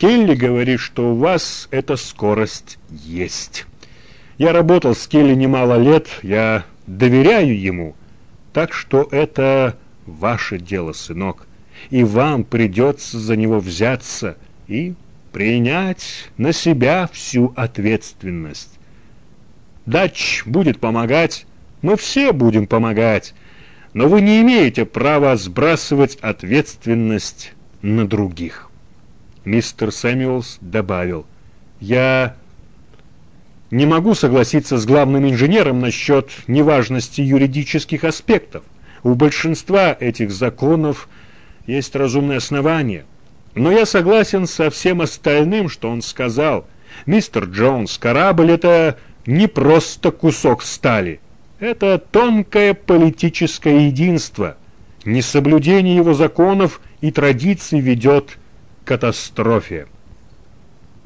Келли говорит, что у вас эта скорость есть. Я работал с Келли немало лет, я доверяю ему. Так что это ваше дело, сынок, и вам придется за него взяться и принять на себя всю ответственность. Дач будет помогать, мы все будем помогать, но вы не имеете права сбрасывать ответственность на других. Мистер Сэмюэлс добавил, «Я не могу согласиться с главным инженером насчет неважности юридических аспектов. У большинства этих законов есть разумное основание. Но я согласен со всем остальным, что он сказал. Мистер Джонс, корабль — это не просто кусок стали. Это тонкое политическое единство. Несоблюдение его законов и традиций ведет катастрофе.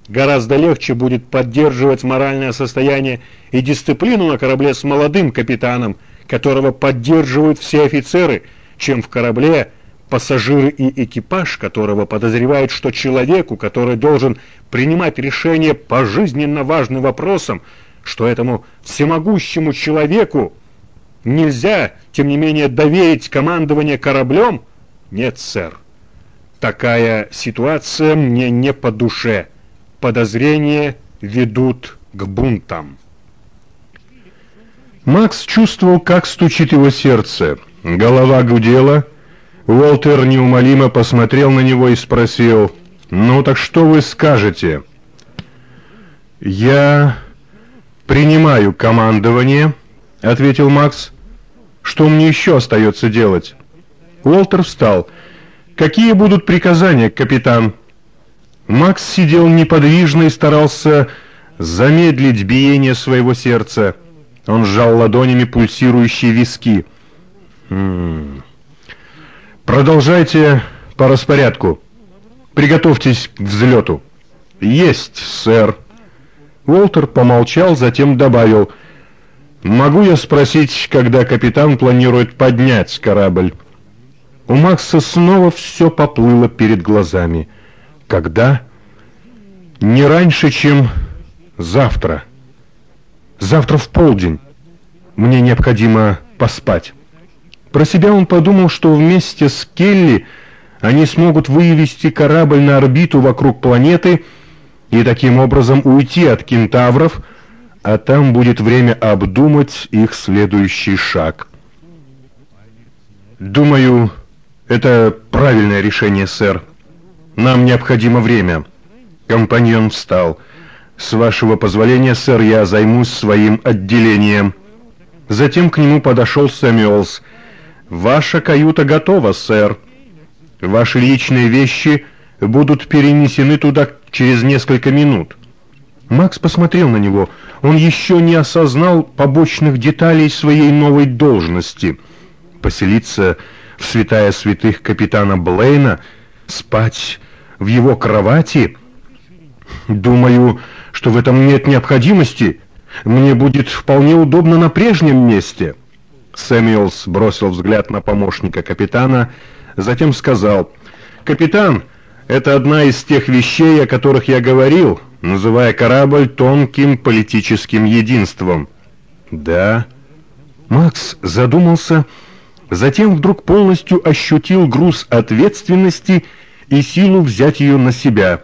Гораздо легче будет поддерживать моральное состояние и дисциплину на корабле с молодым капитаном, которого поддерживают все офицеры, чем в корабле пассажиры и экипаж, которого подозревают, что человеку, который должен принимать решение по жизненно важным вопросам, что этому всемогущему человеку нельзя, тем не менее, доверить командование кораблем? Нет, сэр. Такая ситуация мне не по душе подозрения ведут к бунтам. Макс чувствовал, как стучит его сердце. Голова гудела. Уолтер неумолимо посмотрел на него и спросил, «Ну так что вы скажете?» «Я принимаю командование», — ответил Макс. «Что мне еще остается делать?» Уолтер встал. «Какие будут приказания, капитан?» Макс сидел неподвижно и старался замедлить биение своего сердца. Он сжал ладонями пульсирующие виски. М -м -м. «Продолжайте по распорядку. Приготовьтесь к взлету». «Есть, сэр». Уолтер помолчал, затем добавил. «Могу я спросить, когда капитан планирует поднять корабль?» У Макса снова все поплыло перед глазами. Когда? Не раньше, чем завтра. Завтра в полдень. Мне необходимо поспать. Про себя он подумал, что вместе с Келли они смогут вывести корабль на орбиту вокруг планеты и таким образом уйти от кентавров, а там будет время обдумать их следующий шаг. Думаю, это правильное решение, сэр. Нам необходимо время. Компаньон встал. С вашего позволения, сэр, я займусь своим отделением. Затем к нему подошел Сэмюэлс. Ваша каюта готова, сэр. Ваши личные вещи будут перенесены туда через несколько минут. Макс посмотрел на него. Он еще не осознал побочных деталей своей новой должности. Поселиться святая святых капитана Блейна, спать в его кровати? Думаю, что в этом нет необходимости. Мне будет вполне удобно на прежнем месте. Сэмюэлс бросил взгляд на помощника капитана, затем сказал, «Капитан, это одна из тех вещей, о которых я говорил, называя корабль тонким политическим единством». «Да?» Макс задумался, затем вдруг полностью ощутил груз ответственности и силу взять ее на себя.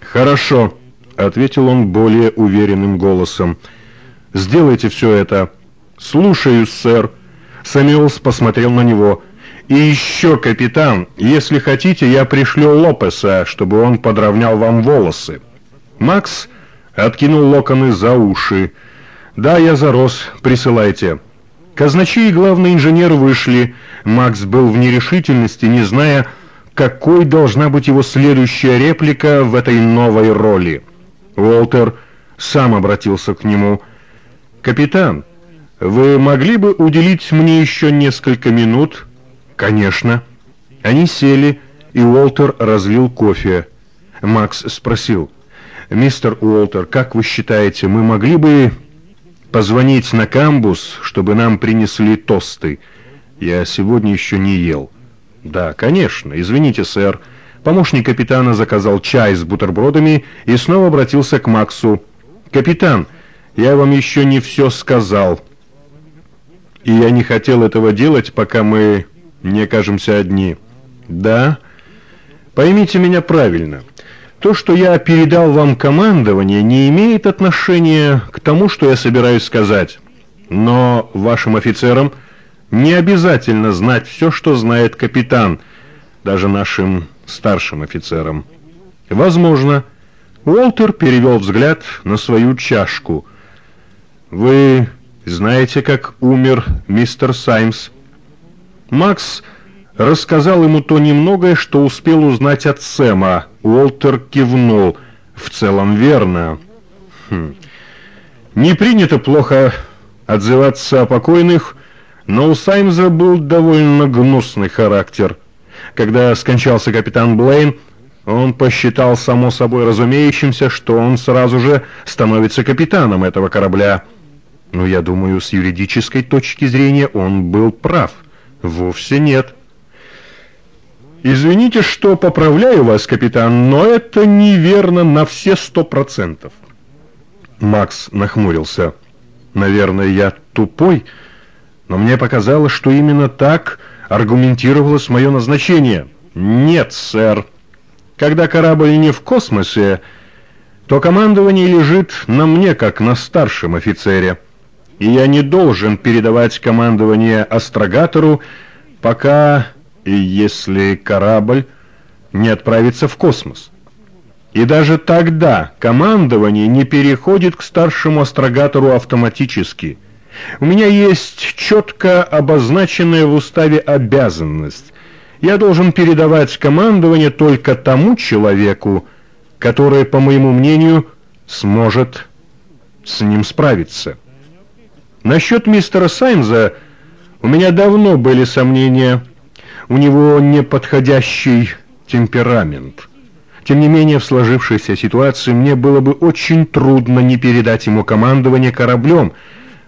«Хорошо», — ответил он более уверенным голосом. «Сделайте все это». «Слушаюсь, сэр». Самиолс посмотрел на него. «И еще, капитан, если хотите, я пришлю Лопеса, чтобы он подровнял вам волосы». Макс откинул локоны за уши. «Да, я зарос, присылайте». Казначей и главный инженер вышли. Макс был в нерешительности, не зная, какой должна быть его следующая реплика в этой новой роли. Уолтер сам обратился к нему. «Капитан, вы могли бы уделить мне еще несколько минут?» «Конечно». Они сели, и Уолтер разлил кофе. Макс спросил. «Мистер Уолтер, как вы считаете, мы могли бы позвонить на камбус, чтобы нам принесли тосты? Я сегодня еще не ел». «Да, конечно. Извините, сэр. Помощник капитана заказал чай с бутербродами и снова обратился к Максу. «Капитан, я вам еще не все сказал. И я не хотел этого делать, пока мы не окажемся одни. Да? Поймите меня правильно». То, что я передал вам командование, не имеет отношения к тому, что я собираюсь сказать. Но вашим офицерам не обязательно знать все, что знает капитан, даже нашим старшим офицерам. Возможно, Уолтер перевел взгляд на свою чашку. Вы знаете, как умер мистер Саймс? Макс рассказал ему то немногое, что успел узнать от Сэма. Уолтер кивнул. В целом верно. Хм. Не принято плохо отзываться о покойных, но у Саймза был довольно гнусный характер. Когда скончался капитан Блейн, он посчитал само собой разумеющимся, что он сразу же становится капитаном этого корабля. Но я думаю, с юридической точки зрения он был прав. Вовсе нет. Извините, что поправляю вас, капитан, но это неверно на все сто процентов. Макс нахмурился. Наверное, я тупой, но мне показалось, что именно так аргументировалось мое назначение. Нет, сэр. Когда корабль не в космосе, то командование лежит на мне, как на старшем офицере. И я не должен передавать командование астрогатору, пока и если корабль не отправится в космос. И даже тогда командование не переходит к старшему астрогатору автоматически. У меня есть четко обозначенная в уставе обязанность. Я должен передавать командование только тому человеку, который, по моему мнению, сможет с ним справиться. Насчет мистера Сайнза у меня давно были сомнения. У него неподходящий темперамент – тем не менее, в сложившейся ситуации мне было бы очень трудно не передать ему командование кораблем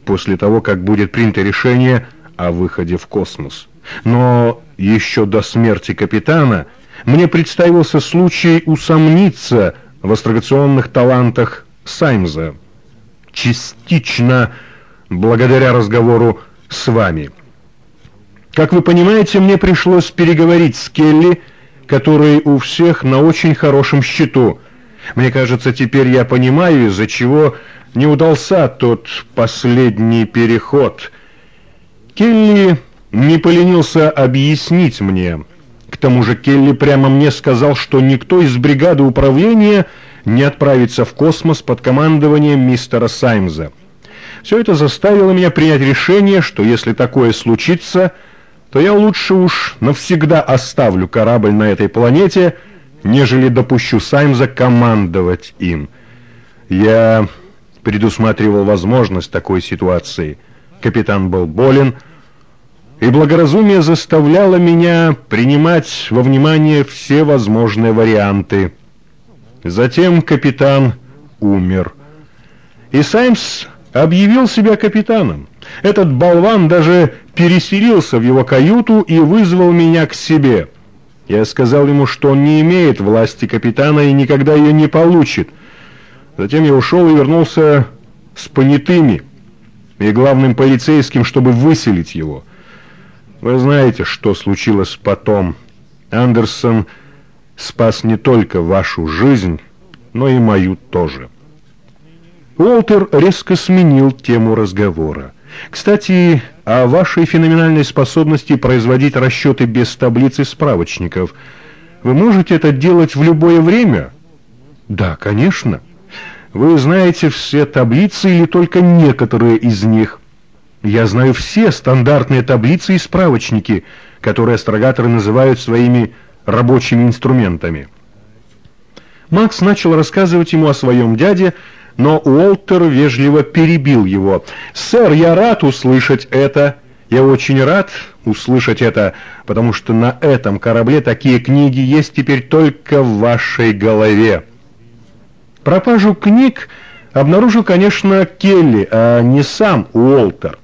после того, как будет принято решение о выходе в космос. Но еще до смерти капитана мне представился случай усомниться в астрогационных талантах Саймза. Частично благодаря разговору с вами. Как вы понимаете, мне пришлось переговорить с Келли, который у всех на очень хорошем счету. Мне кажется, теперь я понимаю, из-за чего не удался тот последний переход. Келли не поленился объяснить мне. К тому же Келли прямо мне сказал, что никто из бригады управления не отправится в космос под командованием мистера Саймза. Все это заставило меня принять решение, что если такое случится – то я лучше уж навсегда оставлю корабль на этой планете, нежели допущу Саймза командовать им. Я предусматривал возможность такой ситуации. Капитан был болен, и благоразумие заставляло меня принимать во внимание все возможные варианты. Затем капитан умер. И Саймс объявил себя капитаном. Этот болван даже переселился в его каюту и вызвал меня к себе. Я сказал ему, что он не имеет власти капитана и никогда ее не получит. Затем я ушел и вернулся с понятыми и главным полицейским, чтобы выселить его. Вы знаете, что случилось потом. Андерсон спас не только вашу жизнь, но и мою тоже. Уолтер резко сменил тему разговора. Кстати, о вашей феноменальной способности производить расчеты без таблиц и справочников. Вы можете это делать в любое время? Да, конечно. Вы знаете все таблицы или только некоторые из них? Я знаю все стандартные таблицы и справочники, которые астрогаторы называют своими рабочими инструментами. Макс начал рассказывать ему о своем дяде, но Уолтер вежливо перебил его. «Сэр, я рад услышать это. Я очень рад услышать это, потому что на этом корабле такие книги есть теперь только в вашей голове». Пропажу книг обнаружил, конечно, Келли, а не сам Уолтер.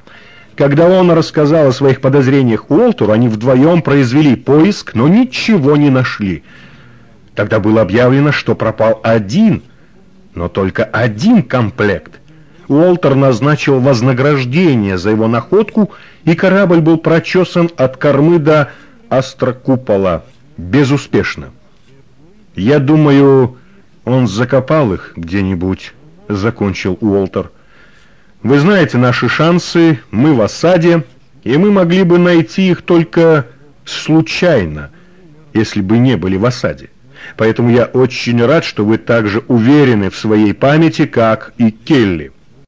Когда он рассказал о своих подозрениях Уолтеру, они вдвоем произвели поиск, но ничего не нашли. Тогда было объявлено, что пропал один, но только один комплект. Уолтер назначил вознаграждение за его находку, и корабль был прочесан от кормы до острокупола безуспешно. Я думаю, он закопал их где-нибудь, закончил Уолтер. Вы знаете наши шансы, мы в осаде, и мы могли бы найти их только случайно, если бы не были в осаде. Поэтому я очень рад, что вы так же уверены в своей памяти, как и Келли.